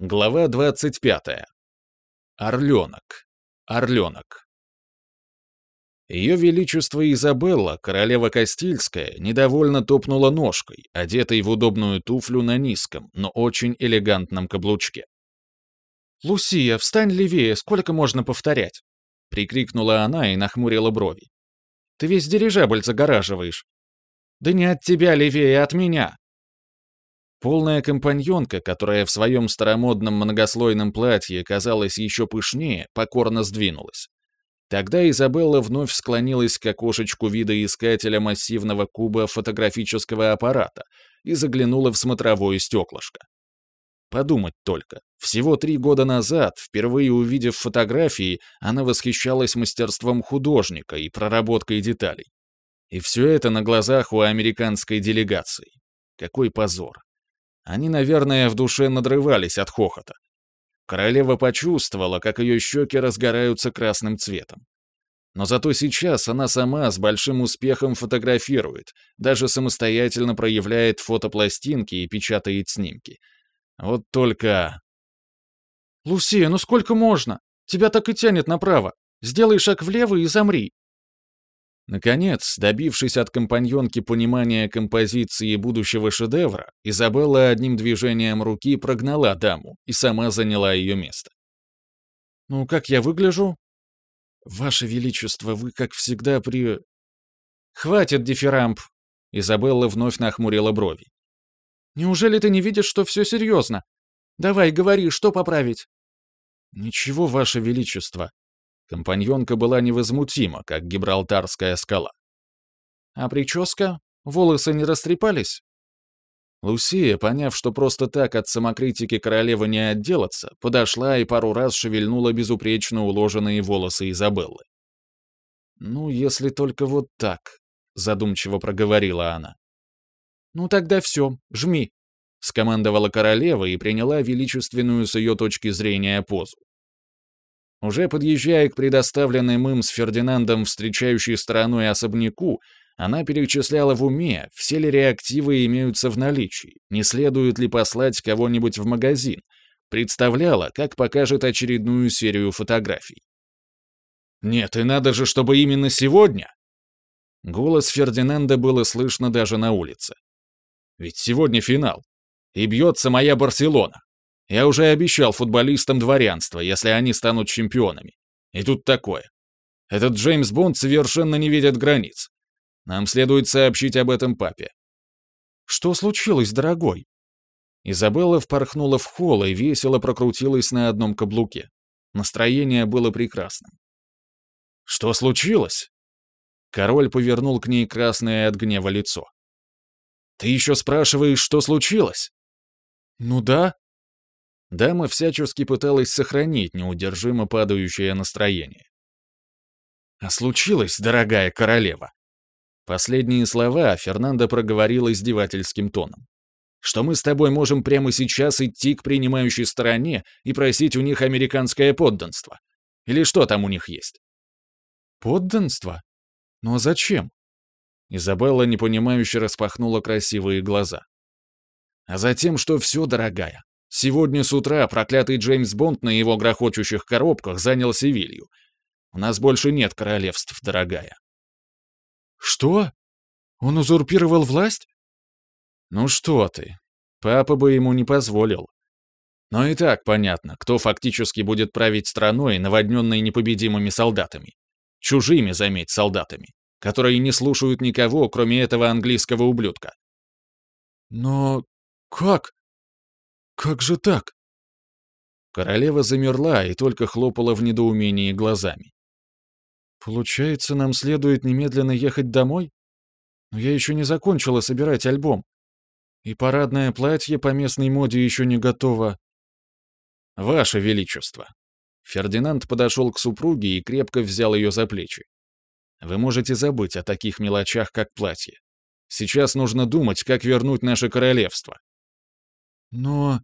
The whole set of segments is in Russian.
Глава 25. Орленок. Орленок. Ее Величество Изабелла, королева Кастильская, недовольно топнула ножкой, одетой в удобную туфлю на низком, но очень элегантном каблучке. «Лусия, встань левее, сколько можно повторять?» — прикрикнула она и нахмурила брови. «Ты весь дирижабль загораживаешь». «Да не от тебя левее, а от меня!» Полная компаньонка, которая в своем старомодном многослойном платье казалась еще пышнее, покорно сдвинулась. Тогда Изабелла вновь склонилась к окошечку видоискателя массивного куба фотографического аппарата и заглянула в смотровое стеклышко. Подумать только, всего три года назад, впервые увидев фотографии, она восхищалась мастерством художника и проработкой деталей. И все это на глазах у американской делегации. Какой позор. Они, наверное, в душе надрывались от хохота. Королева почувствовала, как ее щеки разгораются красным цветом. Но зато сейчас она сама с большим успехом фотографирует, даже самостоятельно проявляет фотопластинки и печатает снимки. Вот только... «Лусия, ну сколько можно? Тебя так и тянет направо. Сделай шаг влево и замри. Наконец, добившись от компаньонки понимания композиции будущего шедевра, Изабелла одним движением руки прогнала даму и сама заняла ее место. «Ну, как я выгляжу?» «Ваше Величество, вы, как всегда, при...» «Хватит, дифирамп!» Изабелла вновь нахмурила брови. «Неужели ты не видишь, что все серьезно? Давай, говори, что поправить?» «Ничего, Ваше Величество», Компаньонка была невозмутима, как гибралтарская скала. «А прическа? Волосы не растрепались?» Лусия, поняв, что просто так от самокритики королевы не отделаться, подошла и пару раз шевельнула безупречно уложенные волосы Изабеллы. «Ну, если только вот так», — задумчиво проговорила она. «Ну тогда все, жми», — скомандовала королева и приняла величественную с ее точки зрения позу. Уже подъезжая к предоставленным им с Фердинандом встречающей стороной особняку, она перечисляла в уме, все ли реактивы имеются в наличии, не следует ли послать кого-нибудь в магазин, представляла, как покажет очередную серию фотографий. «Нет, и надо же, чтобы именно сегодня!» Голос Фердинанда было слышно даже на улице. «Ведь сегодня финал, и бьется моя Барселона. Я уже обещал футболистам дворянство, если они станут чемпионами. И тут такое. Этот Джеймс Бонд совершенно не видит границ. Нам следует сообщить об этом папе. Что случилось, дорогой? Изабелла впорхнула в холл и весело прокрутилась на одном каблуке. Настроение было прекрасным. «Что случилось?» Король повернул к ней красное от гнева лицо. «Ты еще спрашиваешь, что случилось?» «Ну да», Дама всячески пыталась сохранить неудержимо падающее настроение. «А случилось, дорогая королева?» Последние слова Фернандо проговорил издевательским тоном. «Что мы с тобой можем прямо сейчас идти к принимающей стороне и просить у них американское подданство? Или что там у них есть?» «Подданство? Но зачем?» Изабелла непонимающе распахнула красивые глаза. «А затем, что все, дорогая, Сегодня с утра проклятый Джеймс Бонд на его грохочущих коробках занял Севилью. У нас больше нет королевств, дорогая. Что? Он узурпировал власть? Ну что ты. Папа бы ему не позволил. Но и так понятно, кто фактически будет править страной, наводненной непобедимыми солдатами. Чужими, заметь, солдатами, которые не слушают никого, кроме этого английского ублюдка. Но как? «Как же так?» Королева замерла и только хлопала в недоумении глазами. «Получается, нам следует немедленно ехать домой? Но я еще не закончила собирать альбом. И парадное платье по местной моде еще не готово». «Ваше Величество!» Фердинанд подошел к супруге и крепко взял ее за плечи. «Вы можете забыть о таких мелочах, как платье. Сейчас нужно думать, как вернуть наше королевство». «Но...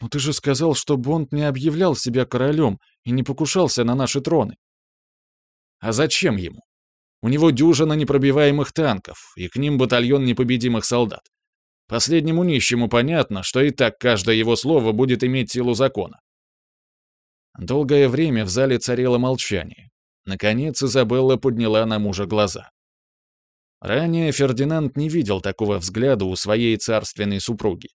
«Но ты же сказал, что Бонд не объявлял себя королем и не покушался на наши троны». «А зачем ему? У него дюжина непробиваемых танков, и к ним батальон непобедимых солдат. Последнему нищему понятно, что и так каждое его слово будет иметь силу закона. Долгое время в зале царило молчание. Наконец Изабелла подняла на мужа глаза. Ранее Фердинанд не видел такого взгляда у своей царственной супруги.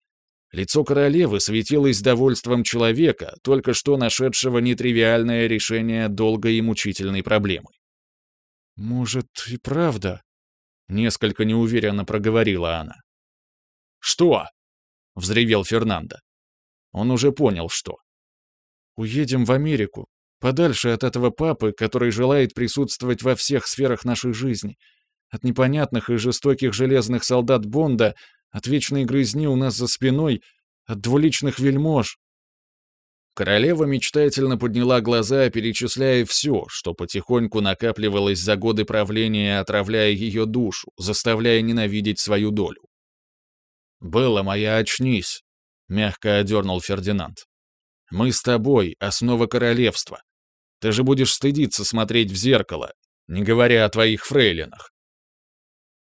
Лицо королевы светилось довольством человека, только что нашедшего нетривиальное решение долгой и мучительной проблемы. «Может, и правда?» — несколько неуверенно проговорила она. «Что?» — взревел Фернандо. Он уже понял, что. «Уедем в Америку, подальше от этого папы, который желает присутствовать во всех сферах нашей жизни, от непонятных и жестоких железных солдат Бонда, от вечной грызни у нас за спиной, от двуличных вельмож». Королева мечтательно подняла глаза, перечисляя все, что потихоньку накапливалось за годы правления, отравляя ее душу, заставляя ненавидеть свою долю. «Было моя, очнись», — мягко одернул Фердинанд. «Мы с тобой — основа королевства. Ты же будешь стыдиться смотреть в зеркало, не говоря о твоих фрейлинах».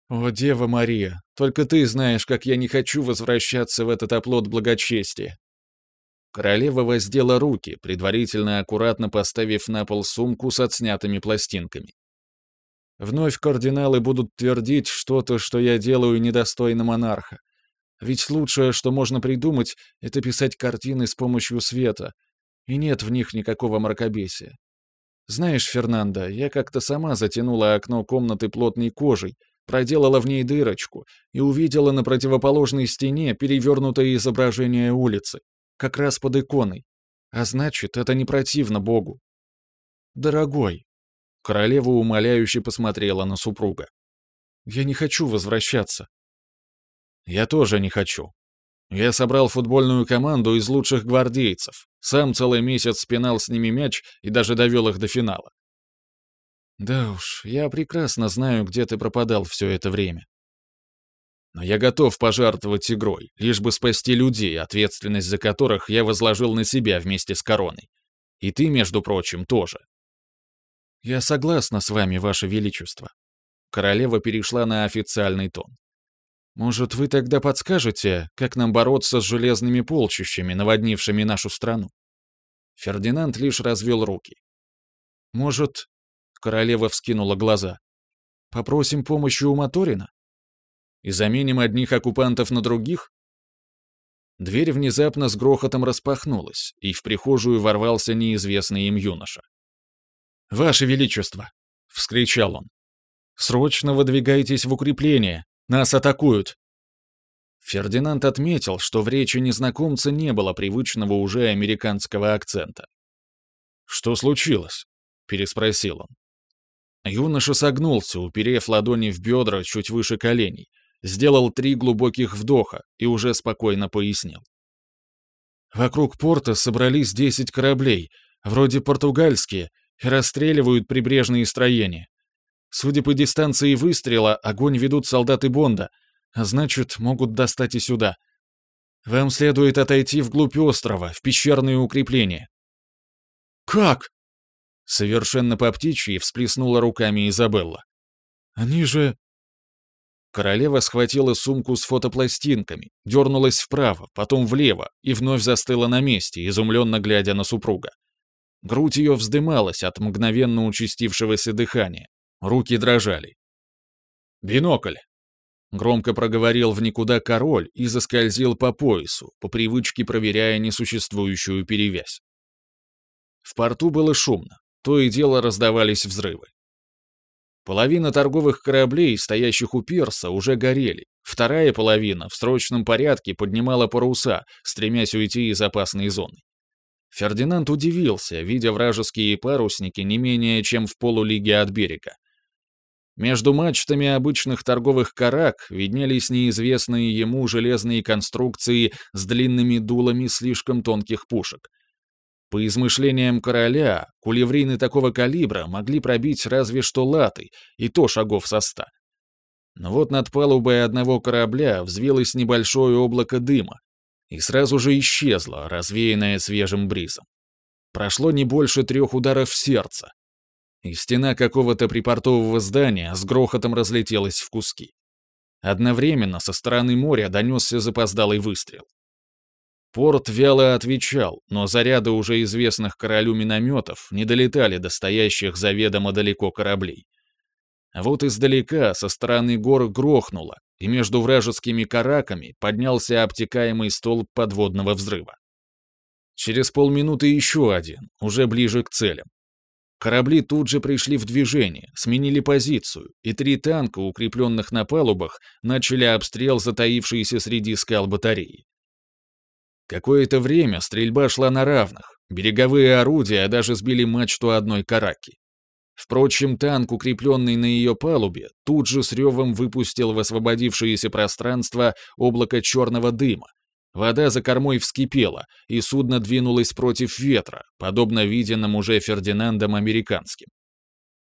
«О, Дева Мария, только ты знаешь, как я не хочу возвращаться в этот оплот благочестия». Королева воздела руки, предварительно аккуратно поставив на пол сумку с отснятыми пластинками. Вновь кардиналы будут твердить что-то, что я делаю недостойно монарха. Ведь лучшее, что можно придумать, это писать картины с помощью света, и нет в них никакого мракобесия. Знаешь, Фернандо, я как-то сама затянула окно комнаты плотной кожей, проделала в ней дырочку и увидела на противоположной стене перевернутое изображение улицы, как раз под иконой. А значит, это не противно Богу. Дорогой, королева умоляюще посмотрела на супруга. Я не хочу возвращаться. Я тоже не хочу. Я собрал футбольную команду из лучших гвардейцев. Сам целый месяц спинал с ними мяч и даже довел их до финала. Да уж, я прекрасно знаю, где ты пропадал все это время. Но я готов пожертвовать игрой, лишь бы спасти людей, ответственность за которых я возложил на себя вместе с короной. И ты, между прочим, тоже. Я согласна с вами, ваше величество. Королева перешла на официальный тон. Может, вы тогда подскажете, как нам бороться с железными полчищами, наводнившими нашу страну? Фердинанд лишь развел руки. Может, королева вскинула глаза. Попросим помощи у Моторина? И заменим одних оккупантов на других? Дверь внезапно с грохотом распахнулась, и в прихожую ворвался неизвестный им юноша. «Ваше Величество!» — вскричал он. «Срочно выдвигайтесь в укрепление! Нас атакуют!» Фердинанд отметил, что в речи незнакомца не было привычного уже американского акцента. «Что случилось?» — переспросил он. Юноша согнулся, уперев ладони в бедра чуть выше коленей, сделал три глубоких вдоха и уже спокойно пояснил. «Вокруг порта собрались десять кораблей, вроде португальские, и расстреливают прибрежные строения. Судя по дистанции выстрела, огонь ведут солдаты Бонда, а значит, могут достать и сюда. Вам следует отойти вглубь острова, в пещерные укрепления». «Как?» Совершенно по птичьи всплеснула руками Изабелла. «Они же...» Королева схватила сумку с фотопластинками, дернулась вправо, потом влево и вновь застыла на месте, изумленно глядя на супруга. Грудь ее вздымалась от мгновенно участившегося дыхания. Руки дрожали. «Бинокль!» Громко проговорил в никуда король и заскользил по поясу, по привычке проверяя несуществующую перевязь. В порту было шумно, то и дело раздавались взрывы. Половина торговых кораблей, стоящих у пирса, уже горели. Вторая половина в срочном порядке поднимала паруса, стремясь уйти из опасной зоны. Фердинанд удивился, видя вражеские парусники не менее чем в полулиге от берега. Между мачтами обычных торговых карак виднелись неизвестные ему железные конструкции с длинными дулами слишком тонких пушек. По измышлениям короля, кулеврины такого калибра могли пробить разве что латы, и то шагов со ста. Но вот над палубой одного корабля взвилось небольшое облако дыма, и сразу же исчезло, развеянное свежим бризом. Прошло не больше трех ударов сердца, и стена какого-то припортового здания с грохотом разлетелась в куски. Одновременно со стороны моря донесся запоздалый выстрел. Порт вяло отвечал, но заряды уже известных королю минометов не долетали до стоящих заведомо далеко кораблей. А вот издалека, со стороны гор грохнуло, и между вражескими караками поднялся обтекаемый столб подводного взрыва. Через полминуты еще один, уже ближе к целям. Корабли тут же пришли в движение, сменили позицию, и три танка, укрепленных на палубах, начали обстрел затаившейся среди скал батареи. Какое-то время стрельба шла на равных, береговые орудия даже сбили мачту одной караки. Впрочем, танк, укрепленный на ее палубе, тут же с ревом выпустил в освободившееся пространство облако черного дыма. Вода за кормой вскипела, и судно двинулось против ветра, подобно виденным уже Фердинандом Американским.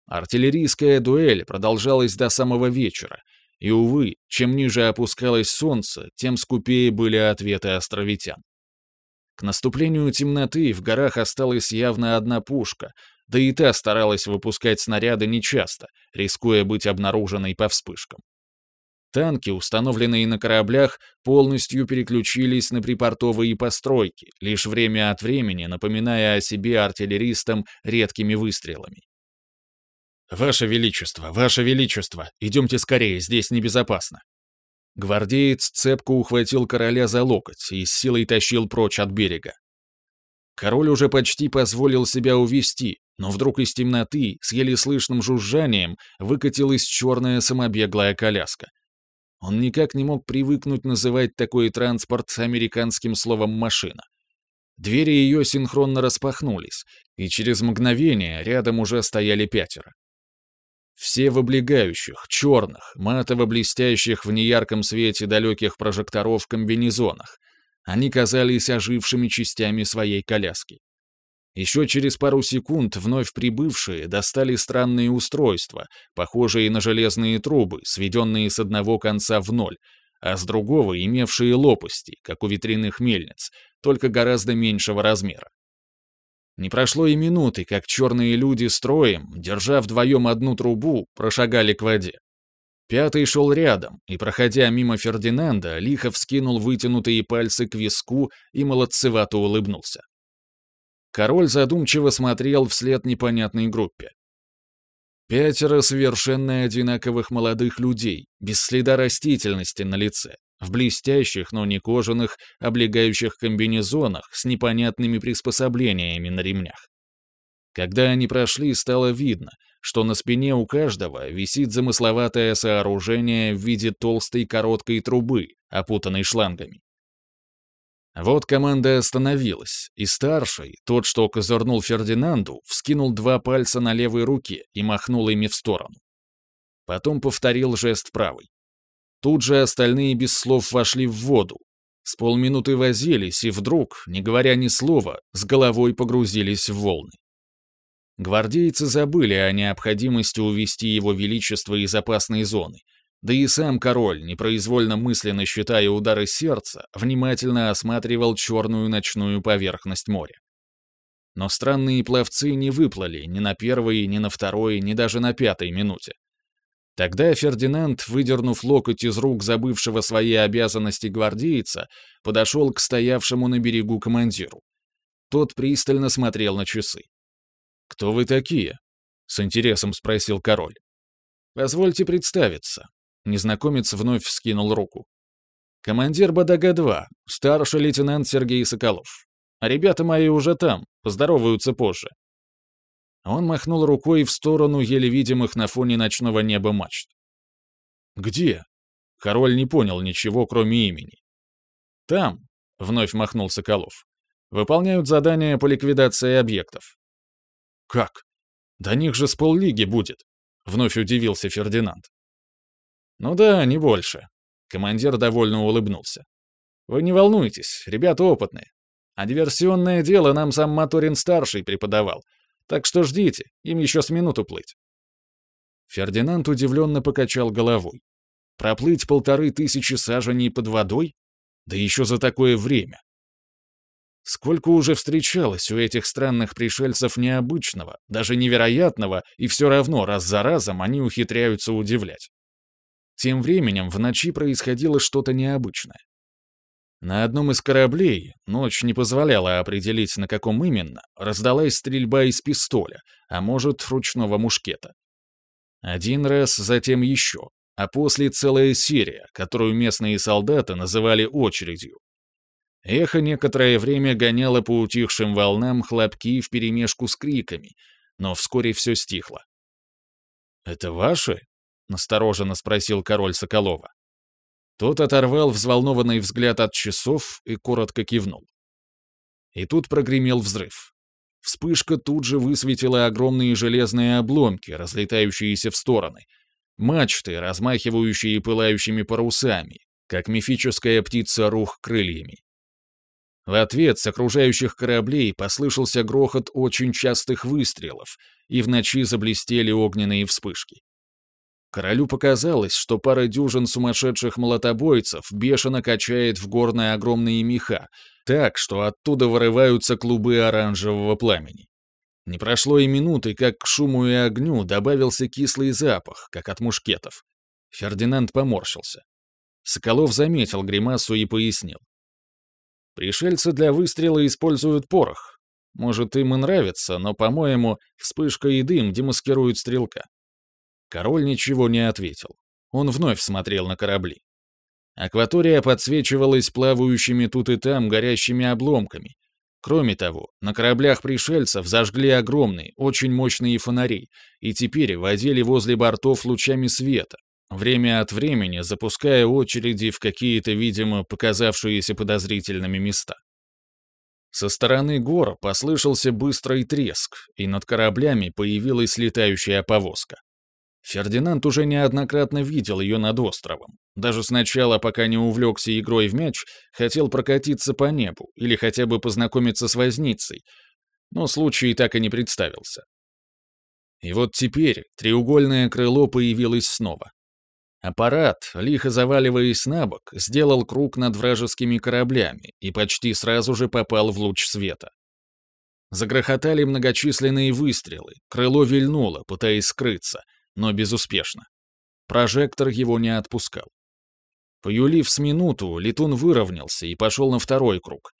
Артиллерийская дуэль продолжалась до самого вечера, и, увы, чем ниже опускалось солнце, тем скупее были ответы островитян. К наступлению темноты в горах осталась явно одна пушка, да и та старалась выпускать снаряды нечасто, рискуя быть обнаруженной по вспышкам. Танки, установленные на кораблях, полностью переключились на припортовые постройки, лишь время от времени напоминая о себе артиллеристам редкими выстрелами. «Ваше Величество, Ваше Величество, идемте скорее, здесь небезопасно». Гвардеец цепко ухватил короля за локоть и с силой тащил прочь от берега. Король уже почти позволил себя увести, но вдруг из темноты с еле слышным жужжанием выкатилась черная самобеглая коляска. Он никак не мог привыкнуть называть такой транспорт американским словом «машина». Двери ее синхронно распахнулись, и через мгновение рядом уже стояли пятеро. Все в облегающих, черных, матово-блестящих в неярком свете далеких прожекторов комбинезонах. Они казались ожившими частями своей коляски. Еще через пару секунд вновь прибывшие достали странные устройства, похожие на железные трубы, сведенные с одного конца в ноль, а с другого имевшие лопасти, как у ветряных мельниц, только гораздо меньшего размера. Не прошло и минуты, как черные люди строем, держа вдвоем одну трубу, прошагали к воде. Пятый шел рядом, и, проходя мимо Фердинанда, лихо вскинул вытянутые пальцы к виску и молодцевато улыбнулся. Король задумчиво смотрел вслед непонятной группе. Пятеро совершенно одинаковых молодых людей, без следа растительности на лице в блестящих, но не кожаных, облегающих комбинезонах с непонятными приспособлениями на ремнях. Когда они прошли, стало видно, что на спине у каждого висит замысловатое сооружение в виде толстой короткой трубы, опутанной шлангами. Вот команда остановилась, и старший, тот, что козырнул Фердинанду, вскинул два пальца на левой руке и махнул ими в сторону. Потом повторил жест правой. Тут же остальные без слов вошли в воду. С полминуты возились и вдруг, не говоря ни слова, с головой погрузились в волны. Гвардейцы забыли о необходимости увести его величество из опасной зоны, да и сам король, непроизвольно мысленно считая удары сердца, внимательно осматривал черную ночную поверхность моря. Но странные пловцы не выплыли ни на первой, ни на второй, ни даже на пятой минуте. Тогда Фердинанд, выдернув локоть из рук забывшего свои обязанности гвардейца, подошел к стоявшему на берегу командиру. Тот пристально смотрел на часы. «Кто вы такие?» — с интересом спросил король. «Позвольте представиться». Незнакомец вновь вскинул руку. «Командир Бадага-2, старший лейтенант Сергей Соколов. Ребята мои уже там, поздороваются позже. Он махнул рукой в сторону еле видимых на фоне ночного неба мачт. «Где?» Король не понял ничего, кроме имени. «Там», — вновь махнул Соколов, — «выполняют задания по ликвидации объектов». «Как? До них же с поллиги будет», — вновь удивился Фердинанд. «Ну да, не больше», — командир довольно улыбнулся. «Вы не волнуйтесь, ребята опытные. А диверсионное дело нам сам Моторин-старший преподавал, так что ждите, им еще с минуту плыть». Фердинанд удивленно покачал головой. Проплыть полторы тысячи саженей под водой? Да еще за такое время. Сколько уже встречалось у этих странных пришельцев необычного, даже невероятного, и все равно раз за разом они ухитряются удивлять. Тем временем в ночи происходило что-то необычное. На одном из кораблей, ночь не позволяла определить, на каком именно, раздалась стрельба из пистоля, а может, ручного мушкета. Один раз, затем еще, а после целая серия, которую местные солдаты называли очередью. Эхо некоторое время гоняло по утихшим волнам хлопки вперемешку с криками, но вскоре все стихло. «Это ваши?» — настороженно спросил король Соколова. Тот оторвал взволнованный взгляд от часов и коротко кивнул. И тут прогремел взрыв. Вспышка тут же высветила огромные железные обломки, разлетающиеся в стороны, мачты, размахивающие пылающими парусами, как мифическая птица рух крыльями. В ответ с окружающих кораблей послышался грохот очень частых выстрелов, и в ночи заблестели огненные вспышки. Королю показалось, что пара дюжин сумасшедших молотобойцев бешено качает в горные огромные меха, так, что оттуда вырываются клубы оранжевого пламени. Не прошло и минуты, как к шуму и огню добавился кислый запах, как от мушкетов. Фердинанд поморщился. Соколов заметил гримасу и пояснил. Пришельцы для выстрела используют порох. Может, им и нравится, но, по-моему, вспышка и дым демаскируют стрелка. Король ничего не ответил. Он вновь смотрел на корабли. Акватория подсвечивалась плавающими тут и там горящими обломками. Кроме того, на кораблях пришельцев зажгли огромные, очень мощные фонари и теперь водили возле бортов лучами света, время от времени запуская очереди в какие-то, видимо, показавшиеся подозрительными места. Со стороны гор послышался быстрый треск, и над кораблями появилась летающая повозка. Фердинанд уже неоднократно видел ее над островом. Даже сначала, пока не увлекся игрой в мяч, хотел прокатиться по небу или хотя бы познакомиться с возницей, но случай так и не представился. И вот теперь треугольное крыло появилось снова. Аппарат, лихо заваливаясь на бок, сделал круг над вражескими кораблями и почти сразу же попал в луч света. Загрохотали многочисленные выстрелы, крыло вильнуло, пытаясь скрыться — но безуспешно. Прожектор его не отпускал. Поюлив с минуту, летун выровнялся и пошел на второй круг.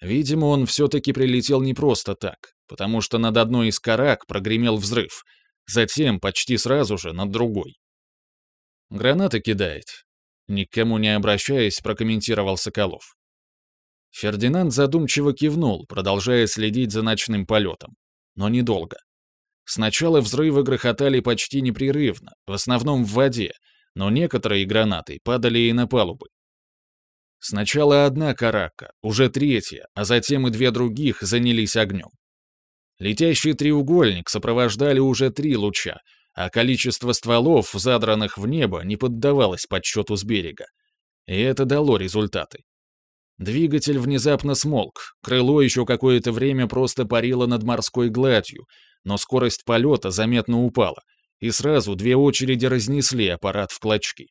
Видимо, он все-таки прилетел не просто так, потому что над одной из карак прогремел взрыв, затем, почти сразу же, над другой. «Гранаты кидает», — никому не обращаясь, прокомментировал Соколов. Фердинанд задумчиво кивнул, продолжая следить за ночным полетом. Но недолго. Сначала взрывы грохотали почти непрерывно, в основном в воде, но некоторые гранаты падали и на палубы. Сначала одна карака, уже третья, а затем и две других занялись огнем. Летящий треугольник сопровождали уже три луча, а количество стволов, задранных в небо, не поддавалось подсчету с берега. И это дало результаты. Двигатель внезапно смолк, крыло еще какое-то время просто парило над морской гладью, но скорость полета заметно упала, и сразу две очереди разнесли аппарат в клочки.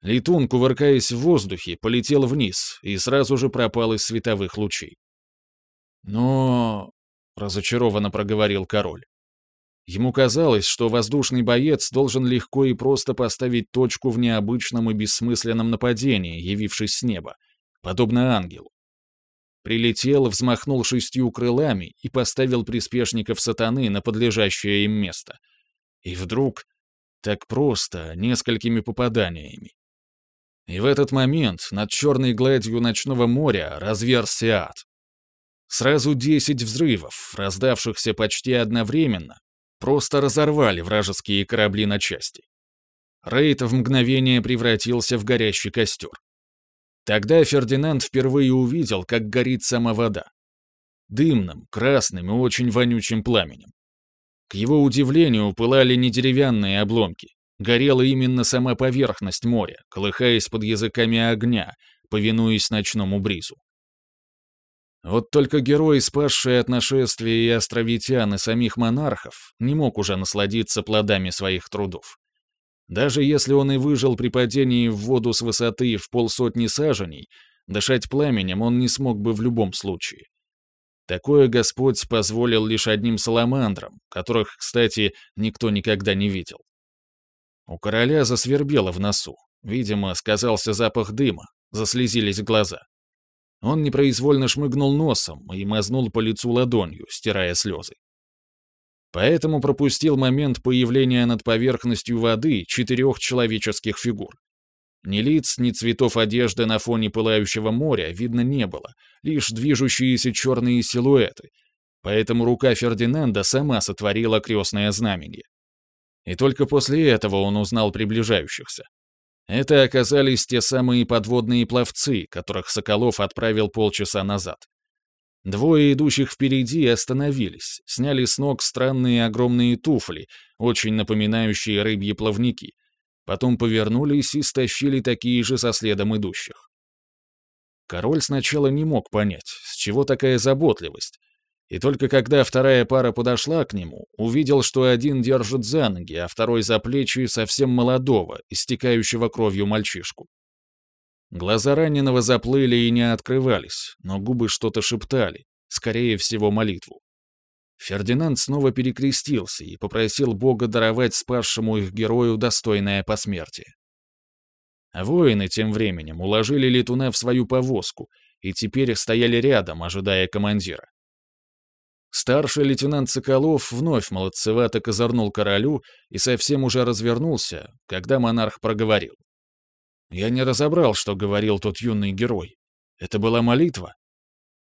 Летун, кувыркаясь в воздухе, полетел вниз и сразу же пропал из световых лучей. «Но...» — разочарованно проговорил король. Ему казалось, что воздушный боец должен легко и просто поставить точку в необычном и бессмысленном нападении, явившись с неба, подобно ангелу прилетел, взмахнул шестью крылами и поставил приспешников сатаны на подлежащее им место. И вдруг, так просто, несколькими попаданиями. И в этот момент над черной гладью ночного моря разверзся ад. Сразу десять взрывов, раздавшихся почти одновременно, просто разорвали вражеские корабли на части. Рейд в мгновение превратился в горящий костер. Тогда Фердинанд впервые увидел, как горит сама вода. Дымным, красным и очень вонючим пламенем. К его удивлению, пылали не деревянные обломки. Горела именно сама поверхность моря, колыхаясь под языками огня, повинуясь ночному бризу. Вот только герой, спасший от нашествия и островитян и самих монархов, не мог уже насладиться плодами своих трудов. Даже если он и выжил при падении в воду с высоты в полсотни саженей, дышать пламенем он не смог бы в любом случае. Такое Господь позволил лишь одним саламандрам, которых, кстати, никто никогда не видел. У короля засвербело в носу. Видимо, сказался запах дыма, заслезились глаза. Он непроизвольно шмыгнул носом и мазнул по лицу ладонью, стирая слезы. Поэтому пропустил момент появления над поверхностью воды четырех человеческих фигур. Ни лиц, ни цветов одежды на фоне пылающего моря видно не было, лишь движущиеся черные силуэты. Поэтому рука Фердинанда сама сотворила крестное знамение. И только после этого он узнал приближающихся. Это оказались те самые подводные пловцы, которых Соколов отправил полчаса назад. Двое идущих впереди остановились, сняли с ног странные огромные туфли, очень напоминающие рыбьи плавники. Потом повернулись и стащили такие же со следом идущих. Король сначала не мог понять, с чего такая заботливость, и только когда вторая пара подошла к нему, увидел, что один держит за ноги, а второй за плечи совсем молодого, истекающего кровью мальчишку. Глаза раненого заплыли и не открывались, но губы что-то шептали, скорее всего, молитву. Фердинанд снова перекрестился и попросил Бога даровать спасшему их герою достойное посмертие. Воины тем временем уложили летуна в свою повозку и теперь стояли рядом, ожидая командира. Старший лейтенант Соколов вновь молодцевато козырнул королю и совсем уже развернулся, когда монарх проговорил. Я не разобрал, что говорил тот юный герой. Это была молитва?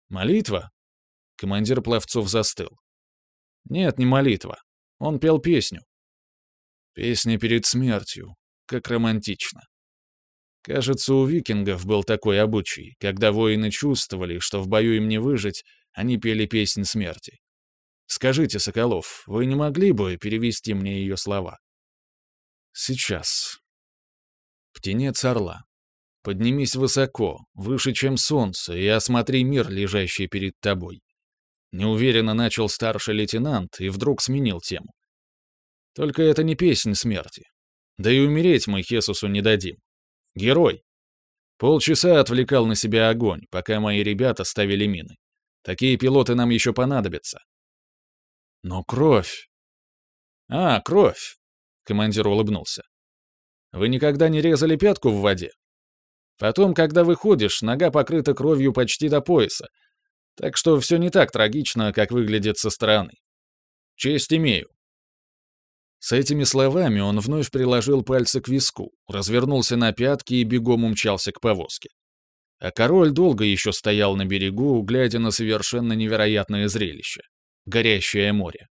Молитва? Командир пловцов застыл. Нет, не молитва. Он пел песню. Песня перед смертью. Как романтично. Кажется, у викингов был такой обычай, когда воины чувствовали, что в бою им не выжить, они пели песнь смерти. Скажите, Соколов, вы не могли бы перевести мне ее слова? Сейчас. Птенец орла. Поднимись высоко, выше, чем солнце, и осмотри мир, лежащий перед тобой. Неуверенно начал старший лейтенант и вдруг сменил тему. Только это не песнь смерти. Да и умереть мы Хесусу не дадим. Герой. Полчаса отвлекал на себя огонь, пока мои ребята ставили мины. Такие пилоты нам еще понадобятся. Но кровь... А, кровь. Командир улыбнулся. Вы никогда не резали пятку в воде? Потом, когда выходишь, нога покрыта кровью почти до пояса. Так что все не так трагично, как выглядит со стороны. Честь имею. С этими словами он вновь приложил пальцы к виску, развернулся на пятки и бегом умчался к повозке. А король долго еще стоял на берегу, глядя на совершенно невероятное зрелище — горящее море.